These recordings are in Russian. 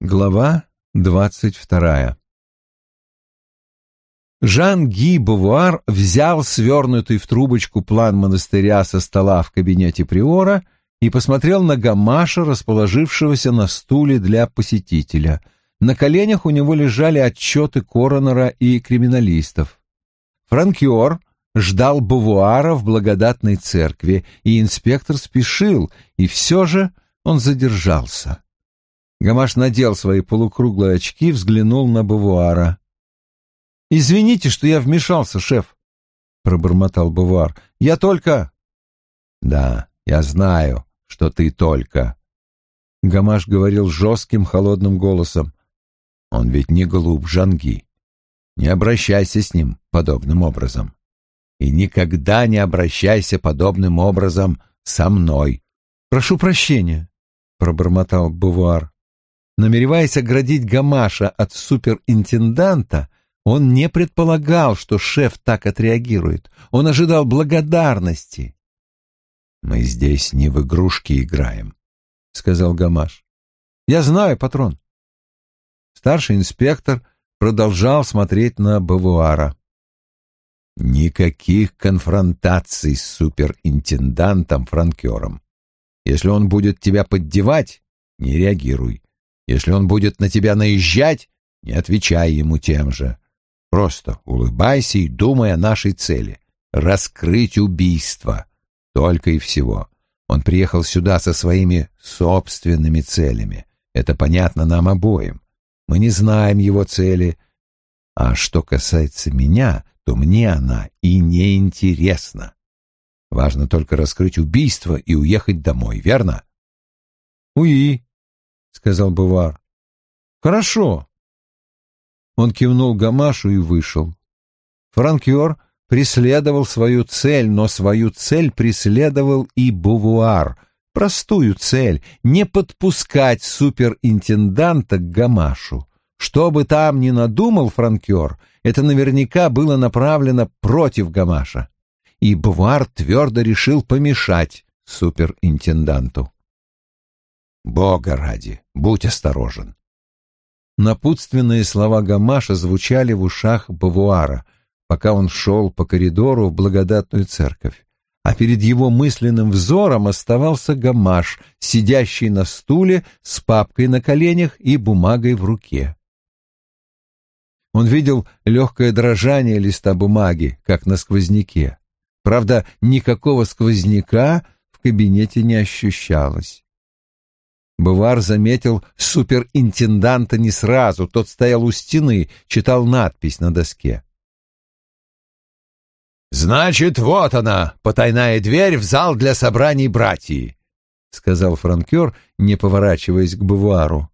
Глава двадцать вторая Жан-Ги Бувуар взял свернутый в трубочку план монастыря со стола в кабинете приора и посмотрел на Гамаша, расположившегося на стуле для посетителя. На коленях у него лежали отчеты коронера и криминалистов. Франкиор ждал Бувуара в благодатной церкви, и инспектор спешил, и все же он задержался. Гамаш надел свои полукруглые очки, взглянул на Бавуара. «Извините, что я вмешался, шеф», — пробормотал Бавуар. «Я только...» «Да, я знаю, что ты только...» Гамаш говорил жестким, холодным голосом. «Он ведь не глуп, Жанги. Не обращайся с ним подобным образом. И никогда не обращайся подобным образом со мной». «Прошу прощения», — пробормотал Бувар. Намереваясь оградить Гамаша от суперинтенданта, он не предполагал, что шеф так отреагирует. Он ожидал благодарности. «Мы здесь не в игрушки играем», — сказал Гамаш. «Я знаю, патрон». Старший инспектор продолжал смотреть на Бавуара. «Никаких конфронтаций с суперинтендантом-франкером. Если он будет тебя поддевать, не реагируй. Если он будет на тебя наезжать, не отвечай ему тем же. Просто улыбайся и думай о нашей цели — раскрыть убийство. Только и всего. Он приехал сюда со своими собственными целями. Это понятно нам обоим. Мы не знаем его цели. А что касается меня, то мне она и не интересна. Важно только раскрыть убийство и уехать домой, верно? Уи, — сказал Бувар. «Хорошо». Он кивнул Гамашу и вышел. Франкьор преследовал свою цель, но свою цель преследовал и Бувуар, простую цель — не подпускать суперинтенданта к Гамашу. Что бы там ни надумал Франкьор, это наверняка было направлено против Гамаша. И Бувар твердо решил помешать суперинтенданту. Бога ради, будь осторожен. Напутственные слова Гамаша звучали в ушах Бавуара, пока он шел по коридору в благодатную церковь. А перед его мысленным взором оставался Гамаш, сидящий на стуле с папкой на коленях и бумагой в руке. Он видел легкое дрожание листа бумаги, как на сквозняке. Правда, никакого сквозняка в кабинете не ощущалось. Бувар заметил суперинтенданта не сразу, тот стоял у стены, читал надпись на доске. «Значит, вот она, потайная дверь в зал для собраний братьев», — сказал франкер, не поворачиваясь к Бувару.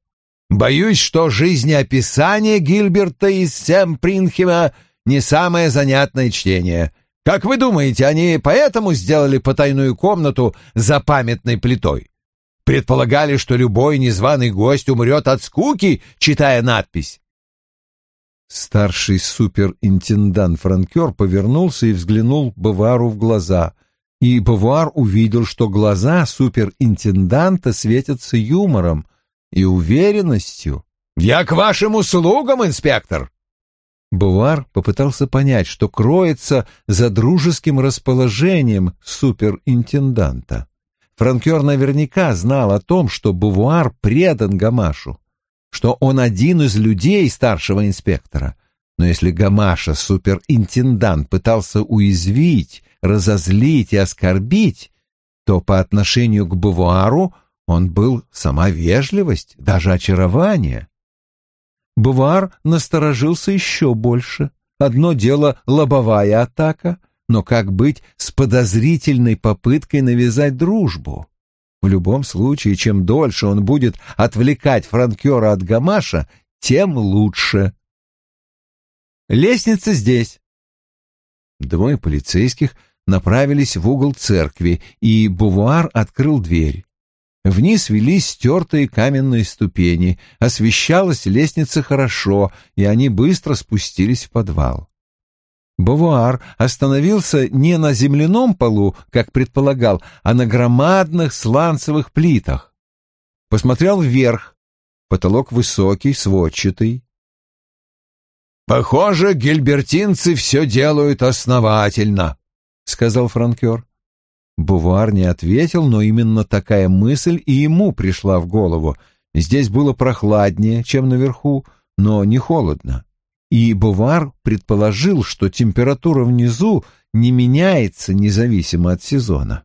«Боюсь, что жизнеописание Гильберта из Семпринхема не самое занятное чтение. Как вы думаете, они поэтому сделали потайную комнату за памятной плитой?» Предполагали, что любой незваный гость умрет от скуки, читая надпись. Старший суперинтендант Франкер повернулся и взглянул Бавару в глаза. И Бавуар увидел, что глаза суперинтенданта светятся юмором и уверенностью. «Я к вашим услугам, инспектор!» Бувар попытался понять, что кроется за дружеским расположением суперинтенданта. Франкер наверняка знал о том, что Бувуар предан Гамашу, что он один из людей старшего инспектора. Но если Гамаша, суперинтендант, пытался уязвить, разозлить и оскорбить, то по отношению к Бувуару он был сама вежливость, даже очарование. Бувар насторожился еще больше. Одно дело — лобовая атака — но как быть с подозрительной попыткой навязать дружбу? В любом случае, чем дольше он будет отвлекать франкера от Гамаша, тем лучше. Лестница здесь. Двое полицейских направились в угол церкви, и Бувуар открыл дверь. Вниз вели стертые каменные ступени, освещалась лестница хорошо, и они быстро спустились в подвал. Бавуар остановился не на земляном полу, как предполагал, а на громадных сланцевых плитах. Посмотрел вверх. потолок высокий, сводчатый. «Похоже, гильбертинцы все делают основательно», — сказал франкер. Бувар не ответил, но именно такая мысль и ему пришла в голову. Здесь было прохладнее, чем наверху, но не холодно. И Бувар предположил, что температура внизу не меняется независимо от сезона.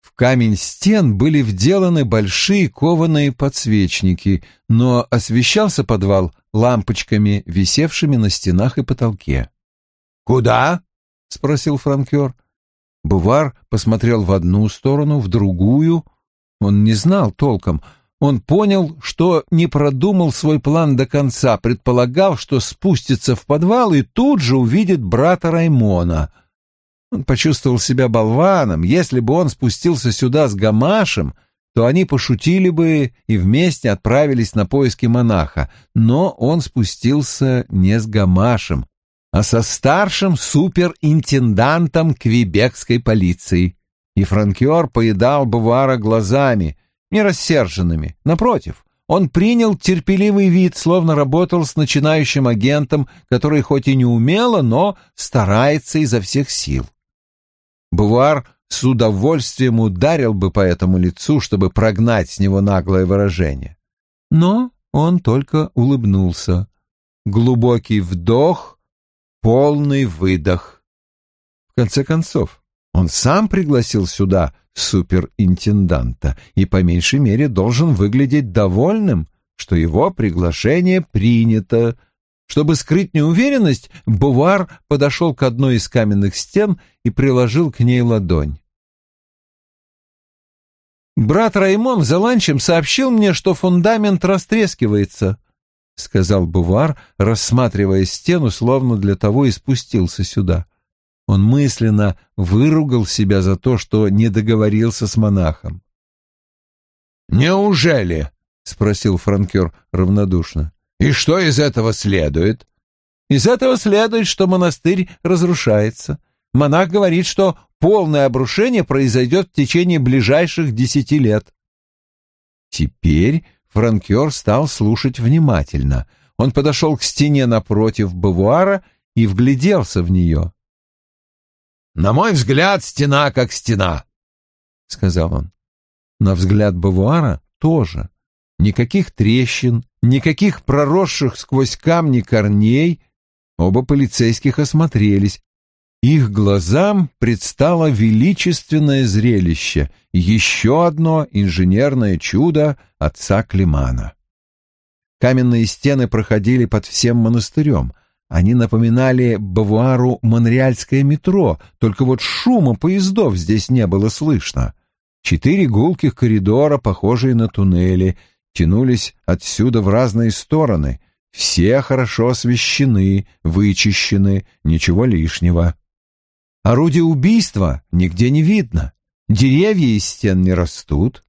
В камень стен были вделаны большие кованые подсвечники, но освещался подвал лампочками, висевшими на стенах и потолке. «Куда?» — спросил франкер. Бувар посмотрел в одну сторону, в другую. Он не знал толком. Он понял, что не продумал свой план до конца, предполагал, что спустится в подвал и тут же увидит брата Раймона. Он почувствовал себя болваном. Если бы он спустился сюда с Гамашем, то они пошутили бы и вместе отправились на поиски монаха. Но он спустился не с Гамашем, а со старшим суперинтендантом квебекской полиции. И франкер поедал Бувара глазами, не рассерженными. Напротив, он принял терпеливый вид, словно работал с начинающим агентом, который хоть и не умело, но старается изо всех сил. Бувар с удовольствием ударил бы по этому лицу, чтобы прогнать с него наглое выражение. Но он только улыбнулся. Глубокий вдох, полный выдох. В конце концов, он сам пригласил сюда суперинтенданта и по меньшей мере должен выглядеть довольным, что его приглашение принято, чтобы скрыть неуверенность, Бувар подошел к одной из каменных стен и приложил к ней ладонь. «Брат Раймон за ланчем сообщил мне, что фундамент растрескивается», — сказал Бувар, рассматривая стену, словно для того и спустился сюда. Он мысленно выругал себя за то, что не договорился с монахом. «Неужели?» — спросил франкер равнодушно. И что из этого следует? Из этого следует, что монастырь разрушается. Монах говорит, что полное обрушение произойдет в течение ближайших десяти лет. Теперь франкер стал слушать внимательно. Он подошел к стене напротив бавуара и вгляделся в нее. «На мой взгляд, стена как стена», — сказал он. На взгляд бавуара тоже. Никаких трещин, никаких проросших сквозь камни корней. Оба полицейских осмотрелись. Их глазам предстало величественное зрелище, еще одно инженерное чудо отца Климана. Каменные стены проходили под всем монастырем. Они напоминали Бавуару монреальское метро, только вот шума поездов здесь не было слышно. Четыре гулких коридора, похожие на туннели, тянулись отсюда в разные стороны, все хорошо освещены, вычищены, ничего лишнего. Орудия убийства нигде не видно, деревья из стен не растут.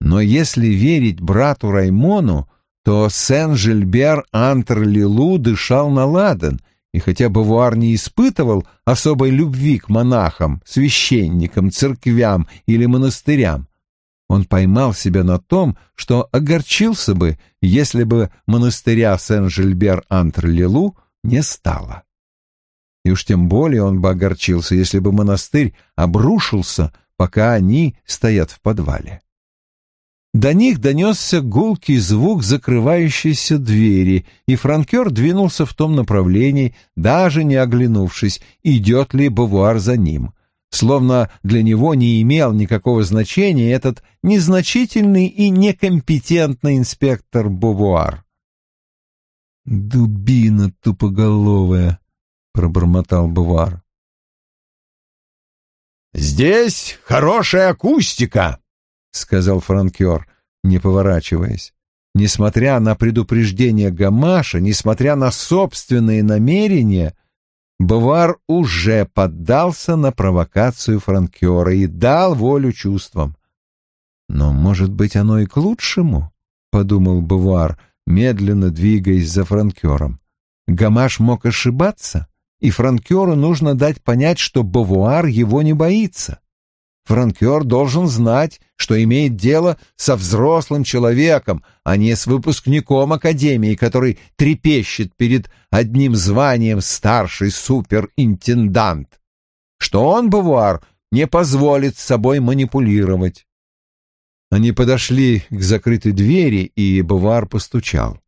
Но если верить брату Раймону, то Сен-Жильбер Антр-Лилу дышал на ладан, и хотя Бавуар не испытывал особой любви к монахам, священникам, церквям или монастырям, он поймал себя на том, что огорчился бы, если бы монастыря Сен-Жильбер-Антр-Лилу не стало. И уж тем более он бы огорчился, если бы монастырь обрушился, пока они стоят в подвале. До них донесся гулкий звук закрывающейся двери, и франкер двинулся в том направлении, даже не оглянувшись, идет ли Бавуар за ним словно для него не имел никакого значения этот незначительный и некомпетентный инспектор Бувуар. «Дубина тупоголовая», — пробормотал Бувуар. «Здесь хорошая акустика», — сказал франкер, не поворачиваясь. Несмотря на предупреждение Гамаша, несмотря на собственные намерения, Бавар уже поддался на провокацию франкера и дал волю чувствам. «Но, может быть, оно и к лучшему?» — подумал Бавар, медленно двигаясь за франкером. Гамаш мог ошибаться, и франкеру нужно дать понять, что Бавуар его не боится. Франкер должен знать, что имеет дело со взрослым человеком, а не с выпускником академии, который трепещет перед одним званием старший суперинтендант. Что он, Бавуар, не позволит с собой манипулировать. Они подошли к закрытой двери, и Бавуар постучал.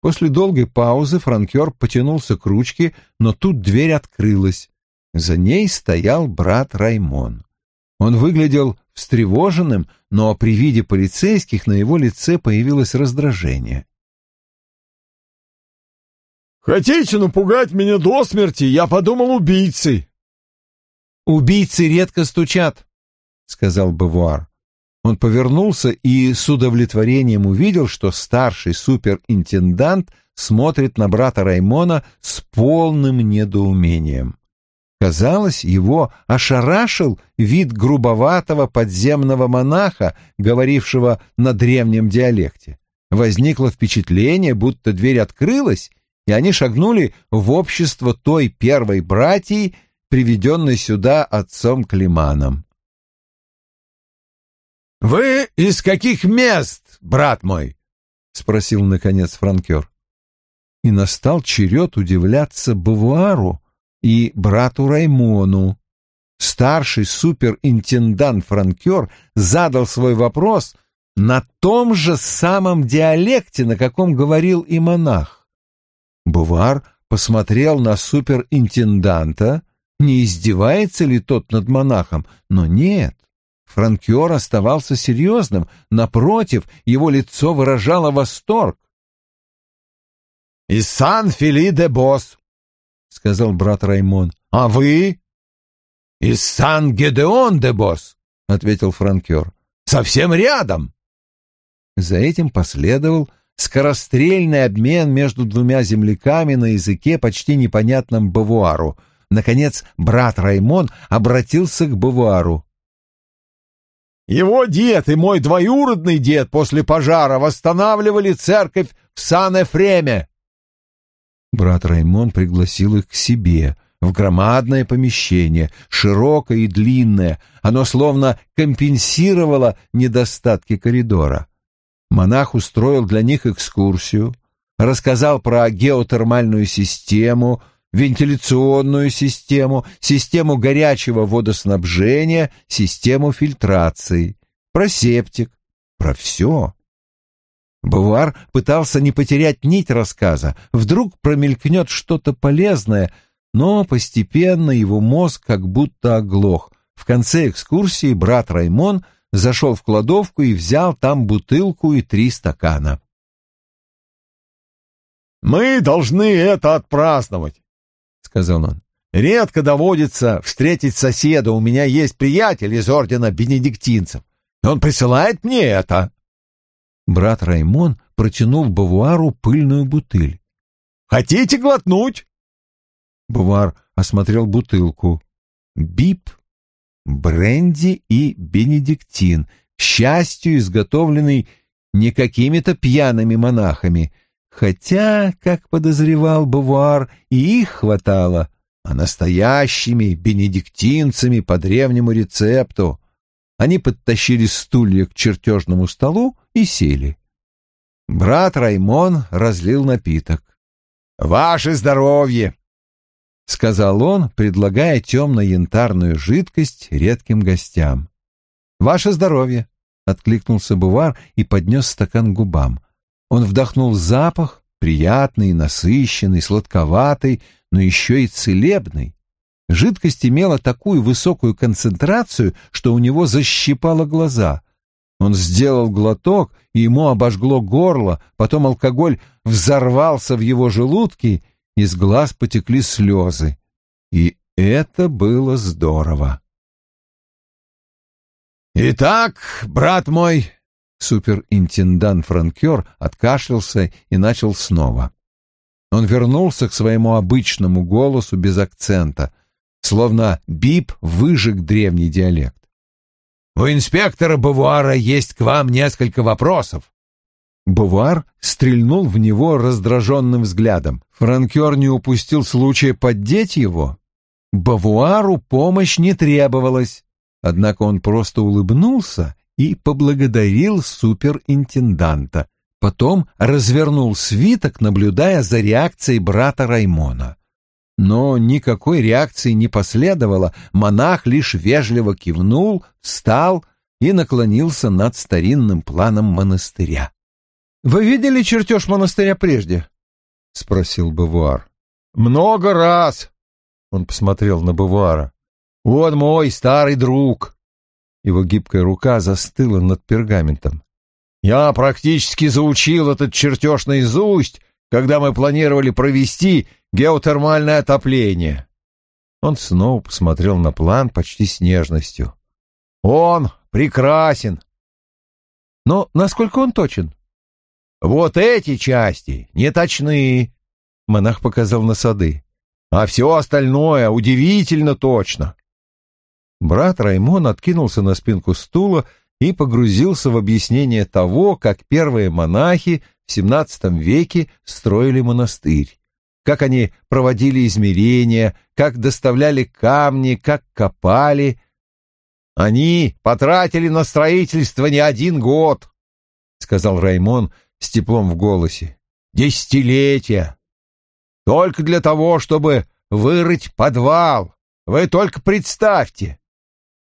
После долгой паузы франкер потянулся к ручке, но тут дверь открылась. За ней стоял брат Раймон. Он выглядел встревоженным, но при виде полицейских на его лице появилось раздражение. «Хотите напугать меня до смерти? Я подумал убийцы!» «Убийцы редко стучат», — сказал Бавуар. Он повернулся и с удовлетворением увидел, что старший суперинтендант смотрит на брата Раймона с полным недоумением. Казалось, его ошарашил вид грубоватого подземного монаха, говорившего на древнем диалекте. Возникло впечатление, будто дверь открылась, и они шагнули в общество той первой братьи, приведенной сюда отцом Климаном. «Вы из каких мест, брат мой?» — спросил, наконец, франкер. И настал черед удивляться Бавуару, и брату Раймону. Старший суперинтендант-франкер задал свой вопрос на том же самом диалекте, на каком говорил и монах. Бувар посмотрел на суперинтенданта, не издевается ли тот над монахом, но нет. Франкер оставался серьезным, напротив, его лицо выражало восторг. «Из Сан-Фили-де-Босс», — сказал брат Раймон. — А вы? — Из Сан-Гедеон-де-Босс, — ответил франкер. — Совсем рядом. За этим последовал скорострельный обмен между двумя земляками на языке, почти непонятном Бавуару. Наконец, брат Раймон обратился к Бавуару. Его дед и мой двоюродный дед после пожара восстанавливали церковь в Сан-Эфреме. Брат Раймон пригласил их к себе в громадное помещение, широкое и длинное. Оно словно компенсировало недостатки коридора. Монах устроил для них экскурсию, рассказал про геотермальную систему, вентиляционную систему, систему горячего водоснабжения, систему фильтрации, про септик, про все. Бавуар пытался не потерять нить рассказа. Вдруг промелькнет что-то полезное, но постепенно его мозг как будто оглох. В конце экскурсии брат Раймон зашел в кладовку и взял там бутылку и три стакана. «Мы должны это отпраздновать», — сказал он. «Редко доводится встретить соседа. У меня есть приятель из ордена бенедиктинцев, он присылает мне это». Брат Раймон протянул Бавуару пыльную бутыль. «Хотите глотнуть?» Бавуар осмотрел бутылку. Бип, бренди и бенедиктин, к счастью, изготовленный не какими-то пьяными монахами, хотя, как подозревал Бавуар, и их хватало, а настоящими бенедиктинцами по древнему рецепту. Они подтащили стулья к чертежному столу и сели. Брат Раймон разлил напиток. «Ваше здоровье!» — сказал он, предлагая темно-янтарную жидкость редким гостям. «Ваше здоровье!» — откликнулся Бувар и поднес стакан к губам. Он вдохнул запах, приятный, насыщенный, сладковатый, но еще и целебный. Жидкость имела такую высокую концентрацию, что у него защипало глаза. Он сделал глоток, и ему обожгло горло, потом алкоголь взорвался в его желудке, из глаз потекли слезы. И это было здорово. «Итак, брат мой...» Суперинтендант Франкер откашлялся и начал снова. Он вернулся к своему обычному голосу без акцента, словно Бип выжег древний диалект. У инспектора Бавуара есть к вам несколько вопросов. Бувар стрельнул в него раздраженным взглядом. Франкер не упустил случая поддеть его. Бавуару помощь не требовалась. однако он просто улыбнулся и поблагодарил суперинтенданта. Потом развернул свиток, наблюдая за реакцией брата Раймона. Но никакой реакции не последовало, монах лишь вежливо кивнул, встал и наклонился над старинным планом монастыря. «Вы видели чертеж монастыря прежде?» — спросил Бавуар. «Много раз!» — он посмотрел на Бавуара. «Он мой старый друг!» Его гибкая рука застыла над пергаментом. «Я практически заучил этот чертеж наизусть, когда мы планировали провести геотермальное отопление». Он снова посмотрел на план почти с нежностью. «Он прекрасен!» «Но насколько он точен?» «Вот эти части не точны», — монах показал на сады. «А все остальное удивительно точно». Брат Раймон откинулся на спинку стула и погрузился в объяснение того, как первые монахи в XVII веке строили монастырь, как они проводили измерения, как доставляли камни, как копали. «Они потратили на строительство не один год», — сказал Раймон с теплом в голосе. «Десятилетия! Только для того, чтобы вырыть подвал! Вы только представьте!»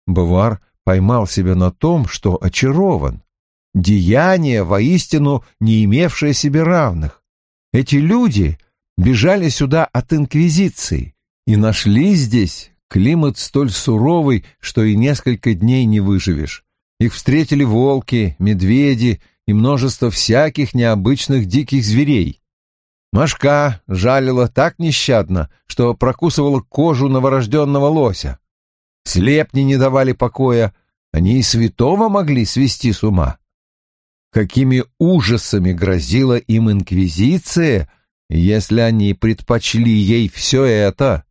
Бавар поймал себя на том, что очарован. Деяние, воистину не имевшее себе равных. Эти люди бежали сюда от Инквизиции и нашли здесь климат столь суровый, что и несколько дней не выживешь. Их встретили волки, медведи и множество всяких необычных диких зверей. Машка жалила так нещадно, что прокусывала кожу новорожденного лося. Слепни не давали покоя, они и святого могли свести с ума. Какими ужасами грозила им инквизиция, если они предпочли ей все это?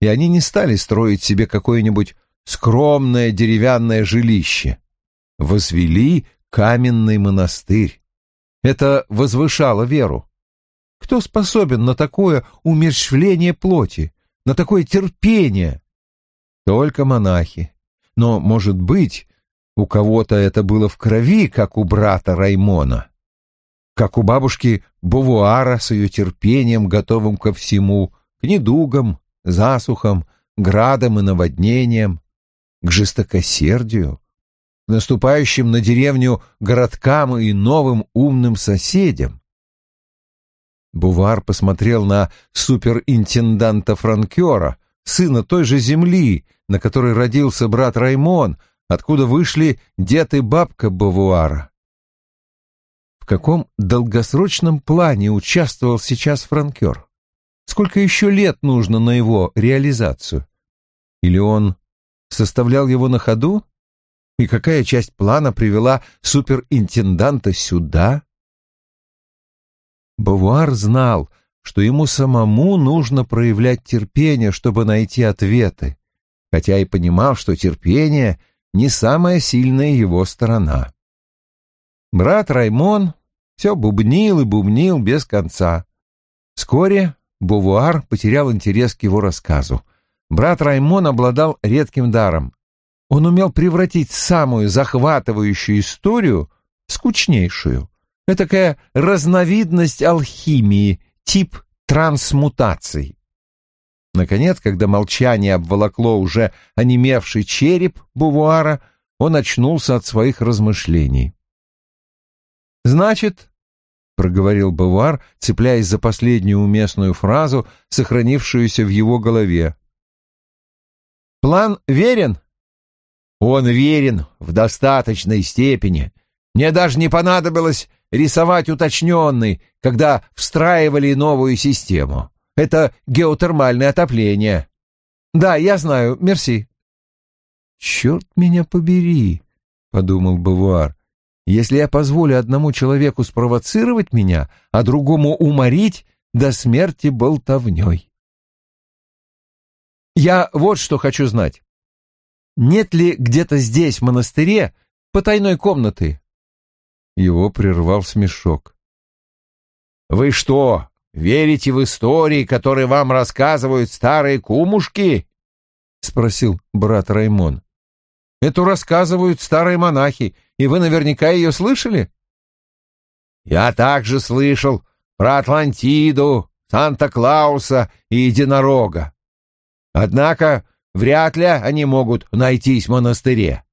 И они не стали строить себе какое-нибудь скромное деревянное жилище. Возвели каменный монастырь. Это возвышало веру. Кто способен на такое умерщвление плоти, на такое терпение? Только монахи. Но, может быть, у кого-то это было в крови, как у брата Раймона. Как у бабушки Бувуара с ее терпением, готовым ко всему, к недугам, засухам, градам и наводнениям, к жестокосердию, к наступающим на деревню городкам и новым умным соседям. Бувар посмотрел на суперинтенданта Франкера, сына той же земли, на которой родился брат Раймон, откуда вышли дед и бабка Бавуара. В каком долгосрочном плане участвовал сейчас франкер? Сколько еще лет нужно на его реализацию? Или он составлял его на ходу? И какая часть плана привела суперинтенданта сюда? Бавуар знал, что ему самому нужно проявлять терпение, чтобы найти ответы, хотя и понимал, что терпение не самая сильная его сторона. Брат Раймон все бубнил и бубнил без конца. Вскоре Бувуар потерял интерес к его рассказу. Брат Раймон обладал редким даром. Он умел превратить самую захватывающую историю в скучнейшую. Это такая разновидность алхимии, тип трансмутаций. Наконец, когда молчание обволокло уже онемевший череп Бувуара, он очнулся от своих размышлений. «Значит, — проговорил Бувар, цепляясь за последнюю уместную фразу, сохранившуюся в его голове. «План верен?» «Он верен в достаточной степени. Мне даже не понадобилось рисовать уточненный, когда встраивали новую систему. Это геотермальное отопление. Да, я знаю, мерси. Черт меня побери, подумал Бавуар. Если я позволю одному человеку спровоцировать меня, а другому уморить до смерти болтовней. Я вот что хочу знать. Нет ли где-то здесь, в монастыре, потайной комнаты, его прервал смешок. «Вы что, верите в истории, которые вам рассказывают старые кумушки?» — спросил брат Раймон. Эту рассказывают старые монахи, и вы наверняка ее слышали?» «Я также слышал про Атлантиду, Санта-Клауса и Единорога. Однако вряд ли они могут найтись в монастыре».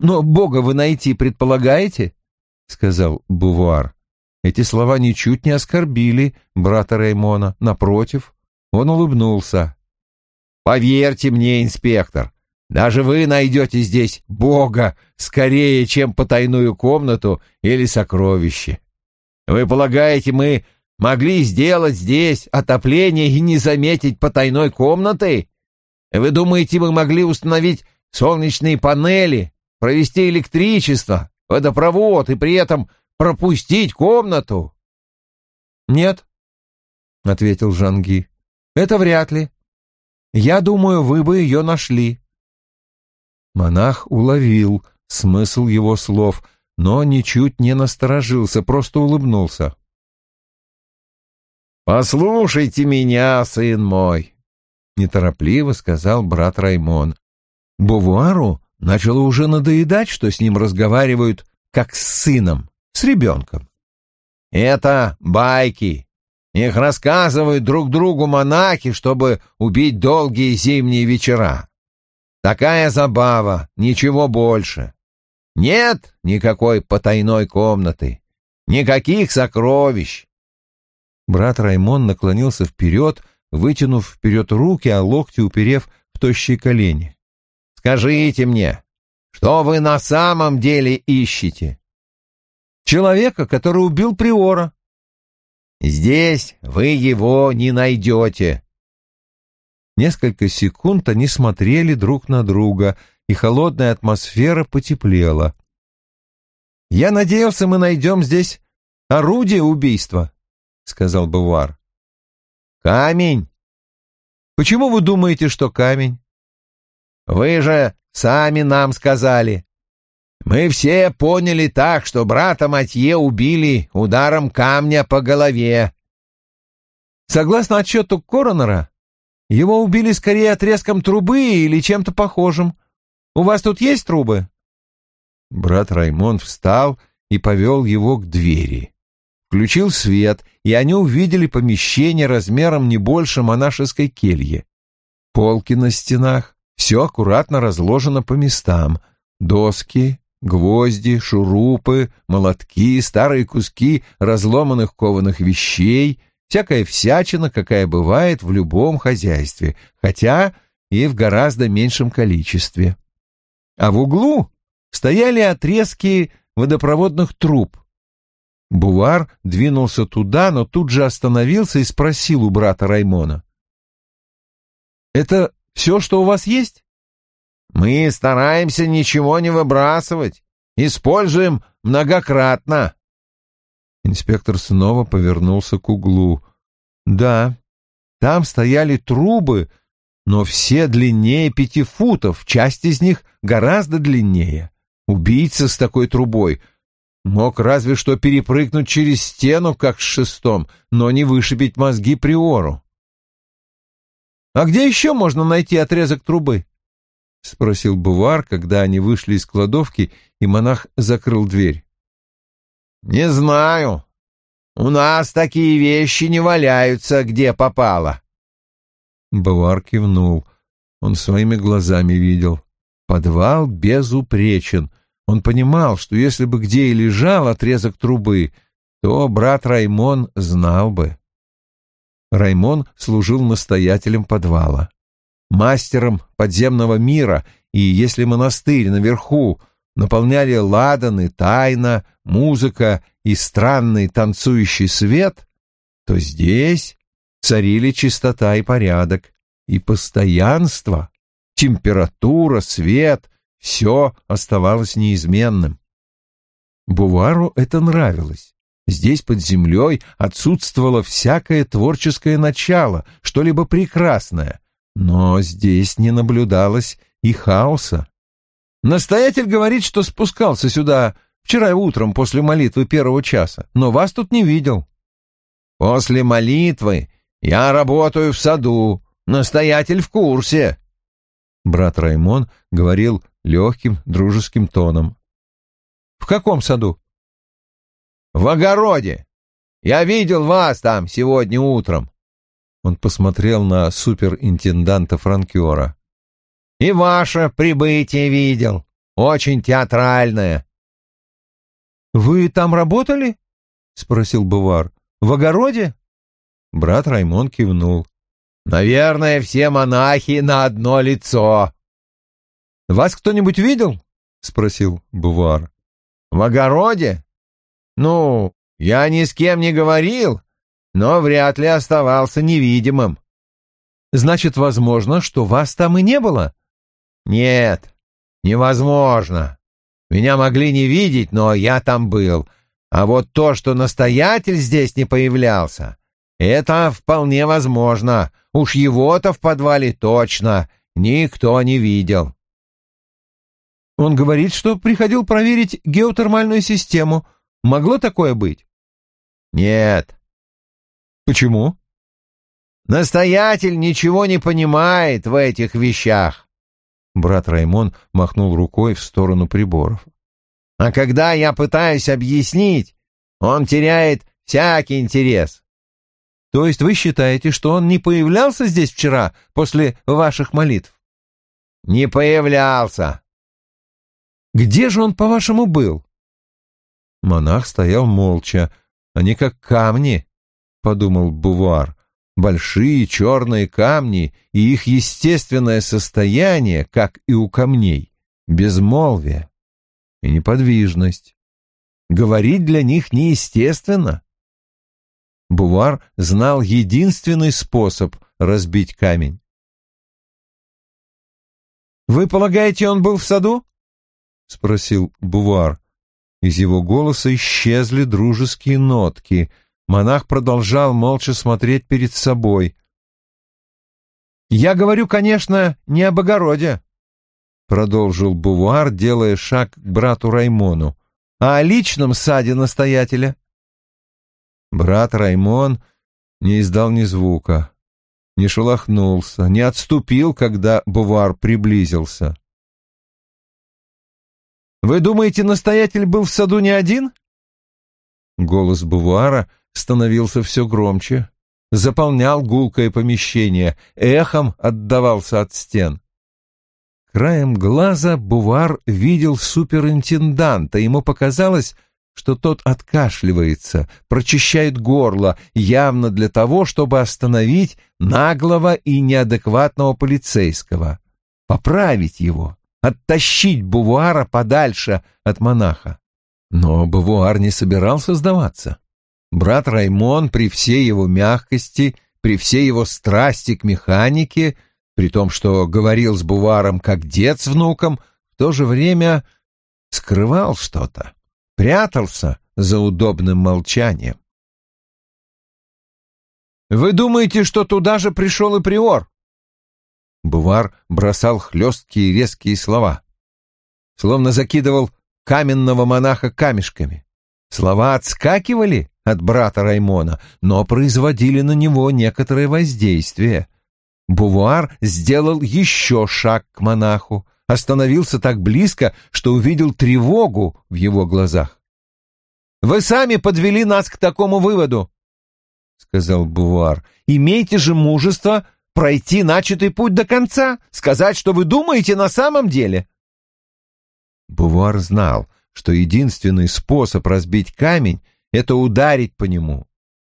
«Но Бога вы найти предполагаете?» — сказал Бувуар. Эти слова ничуть не оскорбили брата Раймона. Напротив, он улыбнулся. «Поверьте мне, инспектор, даже вы найдете здесь Бога скорее, чем потайную комнату или сокровище. Вы полагаете, мы могли сделать здесь отопление и не заметить потайной комнаты? Вы думаете, мы могли установить солнечные панели, провести электричество, водопровод и при этом пропустить комнату? Нет, — ответил Жанги. Это вряд ли. Я думаю, вы бы ее нашли. Монах уловил смысл его слов, но ничуть не насторожился, просто улыбнулся. «Послушайте меня, сын мой», — неторопливо сказал брат Раймон. Бувуару начало уже надоедать, что с ним разговаривают как с сыном, с ребенком. «Это байки. Их рассказывают друг другу монахи, чтобы убить долгие зимние вечера. Такая забава, ничего больше. Нет никакой потайной комнаты, никаких сокровищ. Брат Раймон наклонился вперед, вытянув вперед руки, а локти уперев в тощие колени. «Скажите мне, что вы на самом деле ищете?» «Человека, который убил Приора», Здесь вы его не найдете. Несколько секунд они смотрели друг на друга, и холодная атмосфера потеплела. «Я надеялся, мы найдем здесь орудие убийства», — сказал Бувар. «Камень». «Почему вы думаете, что камень?» «Вы же сами нам сказали. Мы все поняли так, что брата Матье убили ударом камня по голове. Согласно отчету коронера, его убили скорее отрезком трубы или чем-то похожим. У вас тут есть трубы? Брат Раймон встал и повел его к двери. Включил свет, и они увидели помещение размером не больше монашеской кельи. Полки на стенах, все аккуратно разложено по местам. Доски, Гвозди, шурупы, молотки, старые куски разломанных кованых вещей, всякая всячина, какая бывает в любом хозяйстве, хотя и в гораздо меньшем количестве. А в углу стояли отрезки водопроводных труб. Бувар двинулся туда, но тут же остановился и спросил у брата Раймона. «Это все, что у вас есть?» Мы стараемся ничего не выбрасывать. Используем многократно. Инспектор снова повернулся к углу. Да, там стояли трубы, но все длиннее пяти футов, часть из них гораздо длиннее. Убийца с такой трубой мог разве что перепрыгнуть через стену, как с шестом, но не вышибить мозги приору. А где еще можно найти отрезок трубы? — спросил Бувар, когда они вышли из кладовки, и монах закрыл дверь. «Не знаю. У нас такие вещи не валяются, где попало». Бувар кивнул. Он своими глазами видел. Подвал безупречен. Он понимал, что если бы где и лежал отрезок трубы, то брат Раймон знал бы. Раймон служил настоятелем подвала мастером подземного мира, и если монастырь наверху наполняли ладаны, тайна, музыка и странный танцующий свет, то здесь царили чистота и порядок, и постоянство, температура, свет — все оставалось неизменным. Бувару это нравилось. Здесь под землей отсутствовало всякое творческое начало, что-либо прекрасное, но здесь не наблюдалось и хаоса. Настоятель говорит, что спускался сюда вчера утром после молитвы первого часа, но вас тут не видел. После молитвы я работаю в саду, настоятель в курсе. Брат Раймон говорил легким, дружеским тоном. «В каком саду?» «В огороде. Я видел вас там сегодня утром». Он посмотрел на суперинтенданта Франкера. «И ваше прибытие видел. Очень театральное». «Вы там работали?» — спросил Бувар. «В огороде?» Брат Раймон кивнул. «Наверное, все монахи на одно лицо». «Вас кто-нибудь видел?» — спросил Бувар. «В огороде? Ну, я ни с кем не говорил, но вряд ли оставался невидимым». «Значит, возможно, что вас там и не было?» «Нет, невозможно. Меня могли не видеть, но я там был. А вот то, что настоятель здесь не появлялся, это вполне возможно. Уж его-то в подвале точно никто не видел». Он говорит, что приходил проверить геотермальную систему. Могло такое быть? Нет. Почему? Настоятель ничего не понимает в этих вещах. Брат Раймон махнул рукой в сторону приборов. А когда я пытаюсь объяснить, он теряет всякий интерес. То есть вы считаете, что он не появлялся здесь вчера после ваших молитв? Не появлялся. Где же он, по-вашему, был? Монах стоял молча. Они как камни, — подумал Бувар. Большие черные камни и их естественное состояние, как и у камней, безмолвие и неподвижность. Говорить для них неестественно. Бувар знал единственный способ разбить камень. «Вы полагаете, он был в саду?» — спросил Бувар. Из его голоса исчезли дружеские нотки. Монах продолжал молча смотреть перед собой. «Я говорю, конечно, не об огороде», — продолжил Бувар, делая шаг к брату Раймону, «а о личном саде настоятеля». Брат Раймон не издал ни звука, не шелохнулся, не отступил, когда Бувар приблизился. Вы думаете, настоятель был в саду не один? Голос Бувара становился все громче, заполнял гулкое помещение, эхом отдавался от стен. Краем глаза Бувар видел суперинтенданта, ему показалось, что тот откашливается, прочищает горло, явно для того, чтобы остановить наглого и неадекватного полицейского, поправить его оттащить Бувуара подальше от монаха. Но Бувуар не собирался сдаваться. Брат Раймон при всей его мягкости, при всей его страсти к механике, при том, что говорил с Буваром как дед с внуком, в то же время скрывал что-то, прятался за удобным молчанием. «Вы думаете, что туда же пришел и приор?» Бувар бросал хлесткие резкие слова, словно закидывал каменного монаха камешками. Слова отскакивали от брата Раймона, но производили на него некоторое воздействие. Бувар сделал еще шаг к монаху, остановился так близко, что увидел тревогу в его глазах. «Вы сами подвели нас к такому выводу», — сказал Бувар. «Имейте же мужество пройти начатый путь до конца, сказать, что вы думаете на самом деле. Бувар знал, что единственный способ разбить камень — это ударить по нему,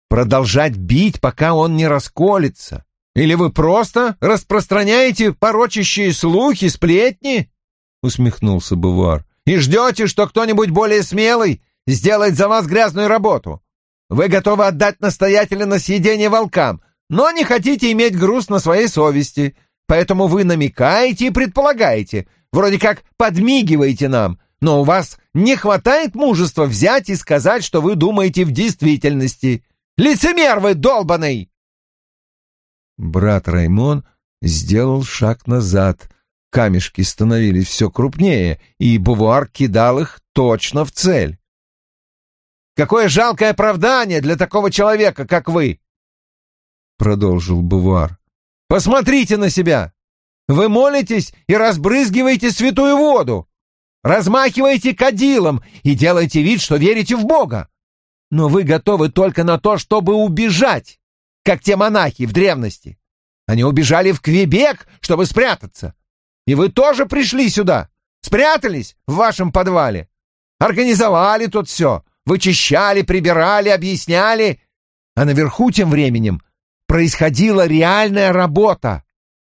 продолжать бить, пока он не расколется. Или вы просто распространяете порочащие слухи, сплетни? — усмехнулся Бувар. — И ждете, что кто-нибудь более смелый сделает за вас грязную работу. Вы готовы отдать настоятеля на съедение волкам, но не хотите иметь груз на своей совести, поэтому вы намекаете и предполагаете, вроде как подмигиваете нам, но у вас не хватает мужества взять и сказать, что вы думаете в действительности. Лицемер вы долбаный!» Брат Раймон сделал шаг назад. Камешки становились все крупнее, и Бувуар кидал их точно в цель. «Какое жалкое оправдание для такого человека, как вы!» продолжил Бувар. «Посмотрите на себя! Вы молитесь и разбрызгиваете святую воду, размахиваете кадилом и делаете вид, что верите в Бога. Но вы готовы только на то, чтобы убежать, как те монахи в древности. Они убежали в Квебек, чтобы спрятаться. И вы тоже пришли сюда, спрятались в вашем подвале, организовали тут все, вычищали, прибирали, объясняли. А наверху тем временем происходила реальная работа.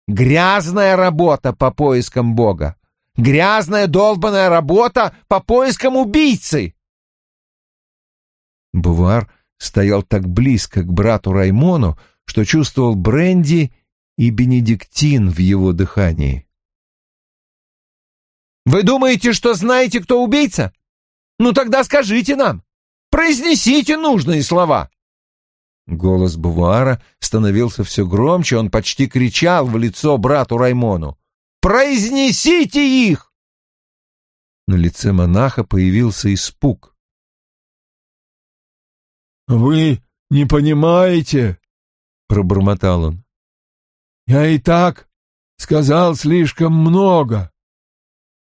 Грязная работа по поискам Бога. Грязная долбаная работа по поискам убийцы. Бувар стоял так близко к брату Раймону, что чувствовал бренди и бенедиктин в его дыхании. «Вы думаете, что знаете, кто убийца? Ну тогда скажите нам, произнесите нужные слова!» Голос Бувара становился все громче, он почти кричал в лицо брату Раймону. «Произнесите их!» На лице монаха появился испуг. «Вы не понимаете?» — пробормотал он. «Я и так сказал слишком много».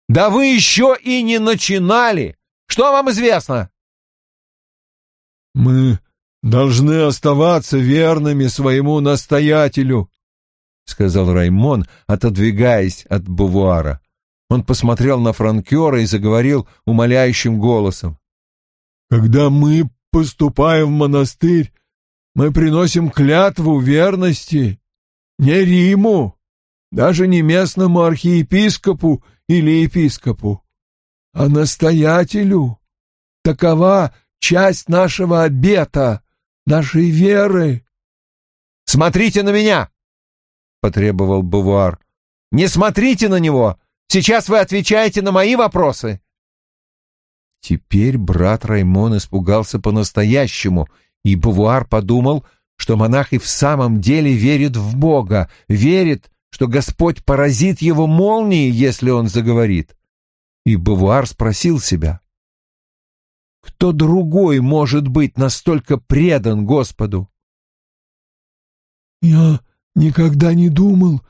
«Да вы еще и не начинали! Что вам известно?» «Мы должны оставаться верными своему настоятелю», — сказал Раймон, отодвигаясь от бувуара. Он посмотрел на франкера и заговорил умоляющим голосом. «Когда мы поступаем в монастырь, мы приносим клятву верности не Риму, даже не местному архиепископу или епископу, а настоятелю. Такова часть нашего обета, нашей веры. «Смотрите на меня!» — потребовал Бувуар. «Не смотрите на него! Сейчас вы отвечаете на мои вопросы!» Теперь брат Раймон испугался по-настоящему, и Бувуар подумал, что монах и в самом деле верит в Бога, верит, что Господь поразит его молнией, если он заговорит. И Бувуар спросил себя, кто другой может быть настолько предан Господу? «Я никогда не думал,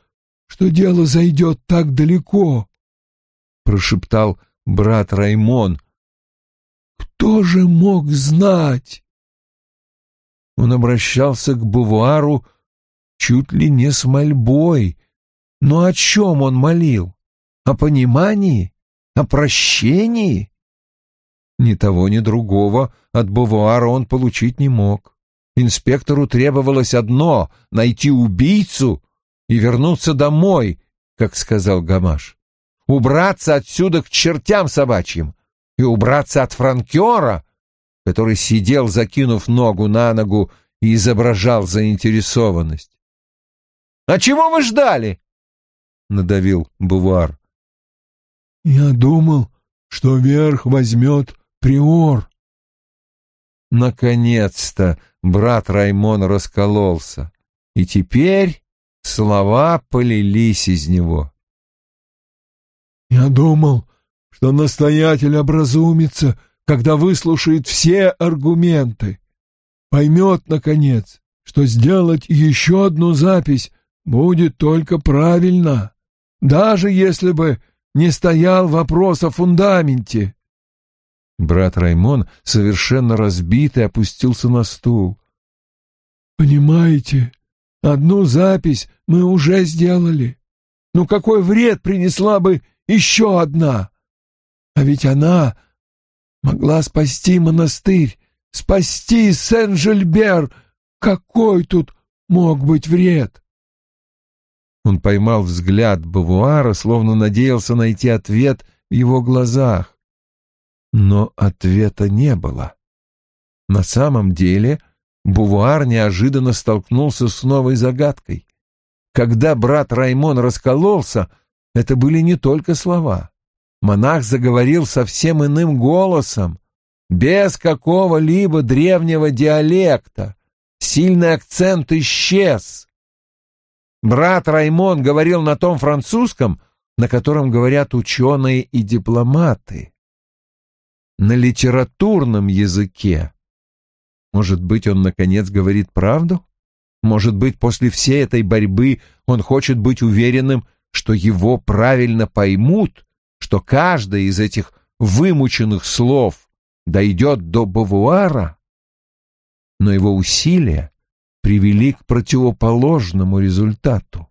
что дело зайдет так далеко», — прошептал брат Раймон. «Кто же мог знать?» Он обращался к Бувуару чуть ли не с мольбой. Но о чем он молил? О понимании? О прощении? Ни того, ни другого от Бувуара он получить не мог. Инспектору требовалось одно — найти убийцу и вернуться домой, как сказал Гамаш. Убраться отсюда к чертям собачьим и убраться от франкера, который сидел, закинув ногу на ногу и изображал заинтересованность. «А чего вы ждали?» — надавил Бувар. «Я думал, что верх возьмет приор. Наконец-то брат Раймон раскололся, и теперь слова полились из него. «Я думал, что настоятель образумится, когда выслушает все аргументы, поймет, наконец, что сделать еще одну запись будет только правильно, даже если бы не стоял вопрос о фундаменте. Брат Раймон, совершенно разбитый, опустился на стул. «Понимаете, одну запись мы уже сделали. Ну какой вред принесла бы еще одна? А ведь она могла спасти монастырь, спасти Сен-Жильбер. Какой тут мог быть вред?» Он поймал взгляд Бавуара, словно надеялся найти ответ в его глазах. Но ответа не было. На самом деле Бувуар неожиданно столкнулся с новой загадкой. Когда брат Раймон раскололся, это были не только слова. Монах заговорил совсем иным голосом, без какого-либо древнего диалекта. Сильный акцент исчез. Брат Раймон говорил на том французском, на котором говорят ученые и дипломаты на литературном языке. Может быть, он, наконец, говорит правду? Может быть, после всей этой борьбы он хочет быть уверенным, что его правильно поймут, что каждое из этих вымученных слов дойдет до Бавуара, но его усилия привели к противоположному результату.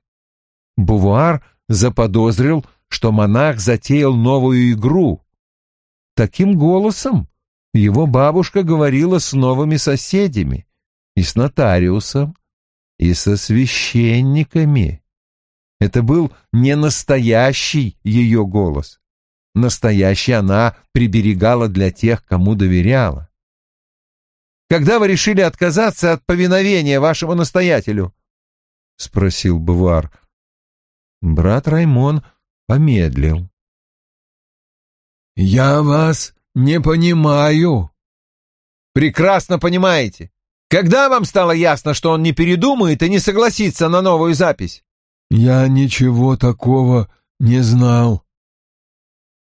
Бувуар заподозрил, что монах затеял новую игру. Таким голосом его бабушка говорила с новыми соседями, и с нотариусом, и со священниками. Это был не настоящий ее голос. Настоящий она приберегала для тех, кому доверяла. «Когда вы решили отказаться от повиновения вашему настоятелю?» — спросил Бувар. Брат Раймон помедлил. «Я вас не понимаю». «Прекрасно понимаете. Когда вам стало ясно, что он не передумает и не согласится на новую запись?» «Я ничего такого не знал».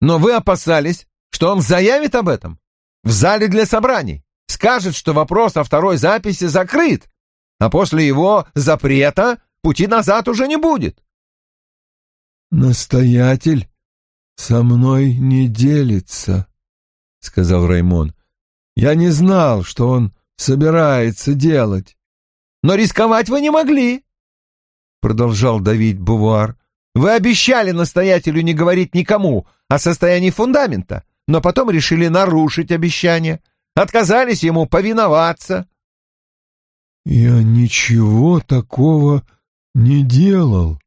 «Но вы опасались, что он заявит об этом в зале для собраний, скажет, что вопрос о второй записи закрыт, а после его запрета пути назад уже не будет». «Настоятель со мной не делится», — сказал Раймон. «Я не знал, что он собирается делать?» «Но рисковать вы не могли», — продолжал давить Бувар. «Вы обещали настоятелю не говорить никому о состоянии фундамента, но потом решили нарушить обещание, отказались ему повиноваться». «Я ничего такого не делал».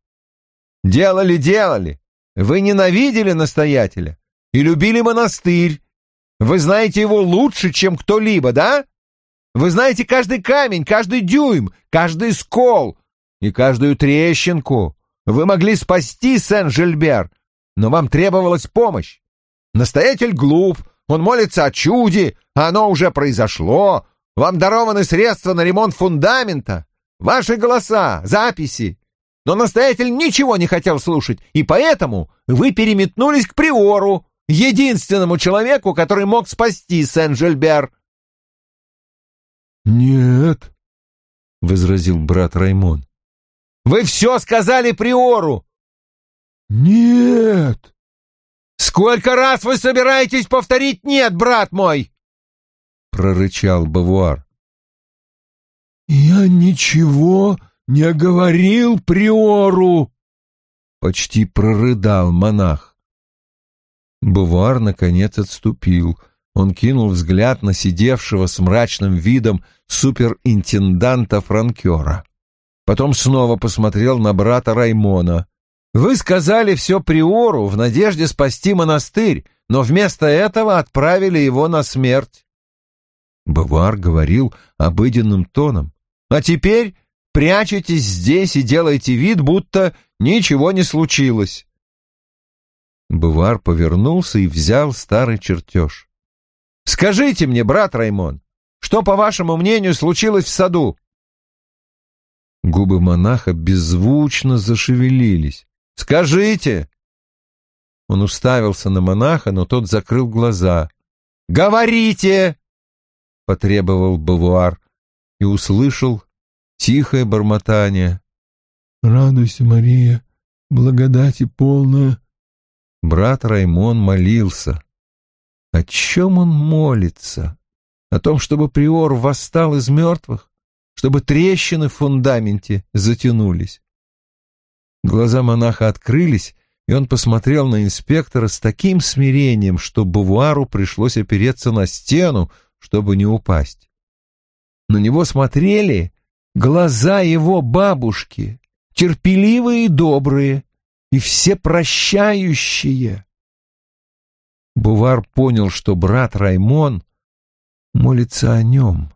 «Делали, делали. Вы ненавидели настоятеля и любили монастырь. Вы знаете его лучше, чем кто-либо, да? Вы знаете каждый камень, каждый дюйм, каждый скол и каждую трещинку. Вы могли спасти Сен-Жильбер, но вам требовалась помощь. Настоятель глуп, он молится о чуде, а оно уже произошло. Вам дарованы средства на ремонт фундамента, ваши голоса, записи. Но настоятель ничего не хотел слушать, и поэтому вы переметнулись к приору, единственному человеку, который мог спасти Сен-Жильбер. «Нет», — возразил брат Раймон. «Вы все сказали приору!» «Нет!» «Сколько раз вы собираетесь повторить «нет», брат мой?» — прорычал Бавуар. «Я ничего не говорил приору!» — почти прорыдал монах. Бавуар, наконец, отступил — он кинул взгляд на сидевшего с мрачным видом суперинтенданта Франкера. Потом снова посмотрел на брата Раймона. «Вы сказали все приору в надежде спасти монастырь, но вместо этого отправили его на смерть». Бавуар говорил обыденным тоном. «А теперь прячетесь здесь и делайте вид, будто ничего не случилось». Бавуар повернулся и взял старый чертеж. Скажите мне, брат Раймон, что, по вашему мнению, случилось в саду?» Губы монаха беззвучно зашевелились. «Скажите!» Он уставился на монаха, но тот закрыл глаза. «Говорите!» — потребовал Бавуар и услышал тихое бормотание. «Радуйся, Мария, благодати полная». Брат Раймон молился. О чем он молится? О том, чтобы приор восстал из мертвых? Чтобы трещины в фундаменте затянулись? Глаза монаха открылись, и он посмотрел на инспектора с таким смирением, что Бувуару пришлось опереться на стену, чтобы не упасть. На него смотрели глаза его бабушки, терпеливые и добрые, и все прощающие. Бувар понял, что брат Раймон молится о нем.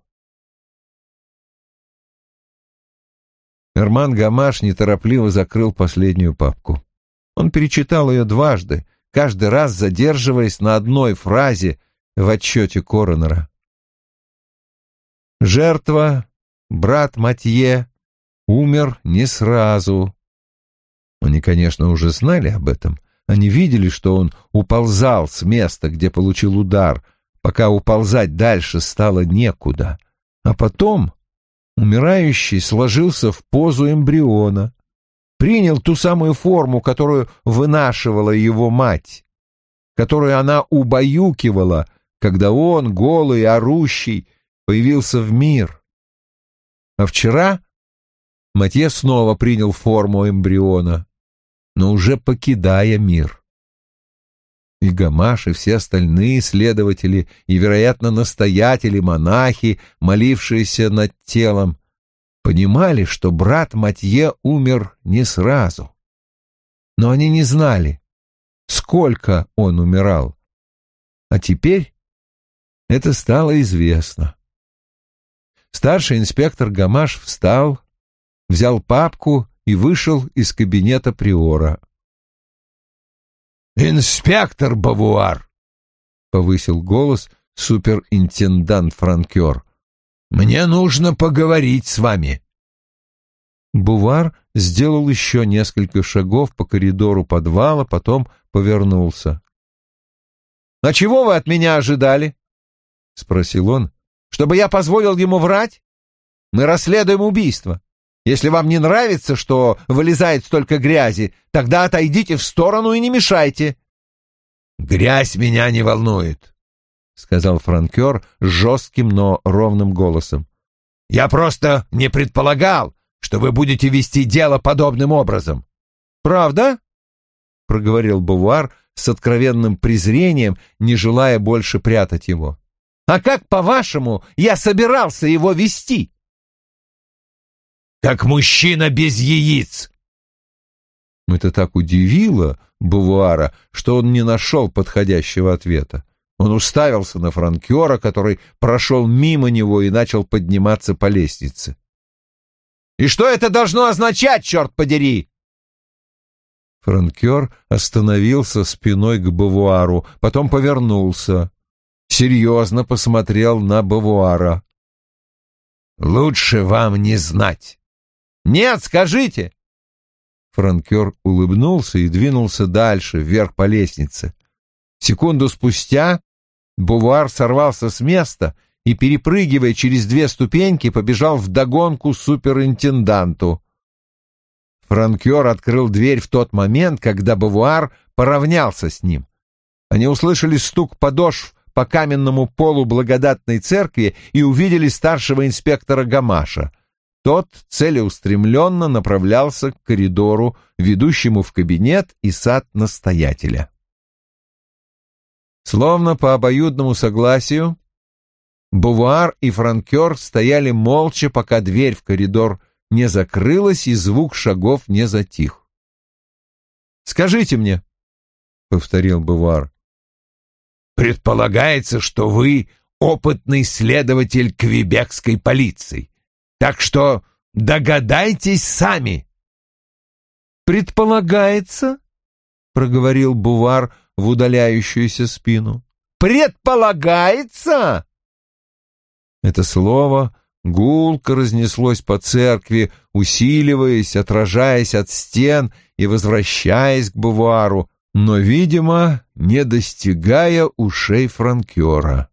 Эрман Гамаш неторопливо закрыл последнюю папку. Он перечитал ее дважды, каждый раз задерживаясь на одной фразе в отчете коронера. Жертва, брат Матье, умер не сразу. Они, конечно, уже знали об этом, они видели, что он уползал с места, где получил удар, пока уползать дальше стало некуда. А потом умирающий сложился в позу эмбриона. принял ту самую форму, которую вынашивала его мать, которую она убаюкивала, когда он, голый, орущий, появился в мир. А вчера Матье снова принял форму эмбриона, но уже покидая мир. И Гамаш, и все остальные следователи, и, вероятно, настоятели, монахи, молившиеся над телом, понимали, что брат Матье умер не сразу. Но они не знали, сколько он умирал. А теперь это стало известно. Старший инспектор Гамаш встал, взял папку и вышел из кабинета приора. «Инспектор Бавуар!» — повысил голос суперинтендант Франкер. «Мне нужно поговорить с вами». Бувар сделал еще несколько шагов по коридору подвала, потом повернулся. «А чего вы от меня ожидали?» — спросил он. «Чтобы я позволил ему врать? Мы расследуем убийство. Если вам не нравится, что вылезает столько грязи, тогда отойдите в сторону и не мешайте. Грязь меня не волнует, сказал франкер жестким, но ровным голосом. Я просто не предполагал, что вы будете вести дело подобным образом. Правда? проговорил Бувар с откровенным презрением, не желая больше прятать его. А как, по-вашему, я собирался его вести? как мужчина без яиц. Это так удивило Бувуара, что он не нашел подходящего ответа. Он уставился на франкера, который прошел мимо него и начал подниматься по лестнице. «И что это должно означать, черт подери?» Франкер остановился спиной к Бавуару, потом повернулся. Серьезно посмотрел на Бавуара. «Лучше вам не знать. Нет, скажите!» Франкер улыбнулся и двинулся дальше, вверх по лестнице. Секунду спустя Бувар сорвался с места и, перепрыгивая через две ступеньки, побежал вдогонку суперинтенданту. Франкер открыл дверь в тот момент, когда Бавуар поравнялся с ним. Они услышали стук подошв по каменному полу благодатной церкви и увидели старшего инспектора Гамаша. Тот целеустремленно направлялся к коридору, ведущему в кабинет и сад настоятеля. Словно по обоюдному согласию, Бувуар и Франкер стояли молча, пока дверь в коридор не закрылась и звук шагов не затих. «Скажите мне», — повторил Бувуар. «Предполагается, что вы опытный следователь квебекской полиции. Так что догадайтесь сами. Предполагается, проговорил Бувар в удаляющуюся спину. Предполагается? Это слово гулко разнеслось по церкви, усиливаясь, отражаясь от стен и возвращаясь к Бувару, но, видимо, не достигая ушей франкера.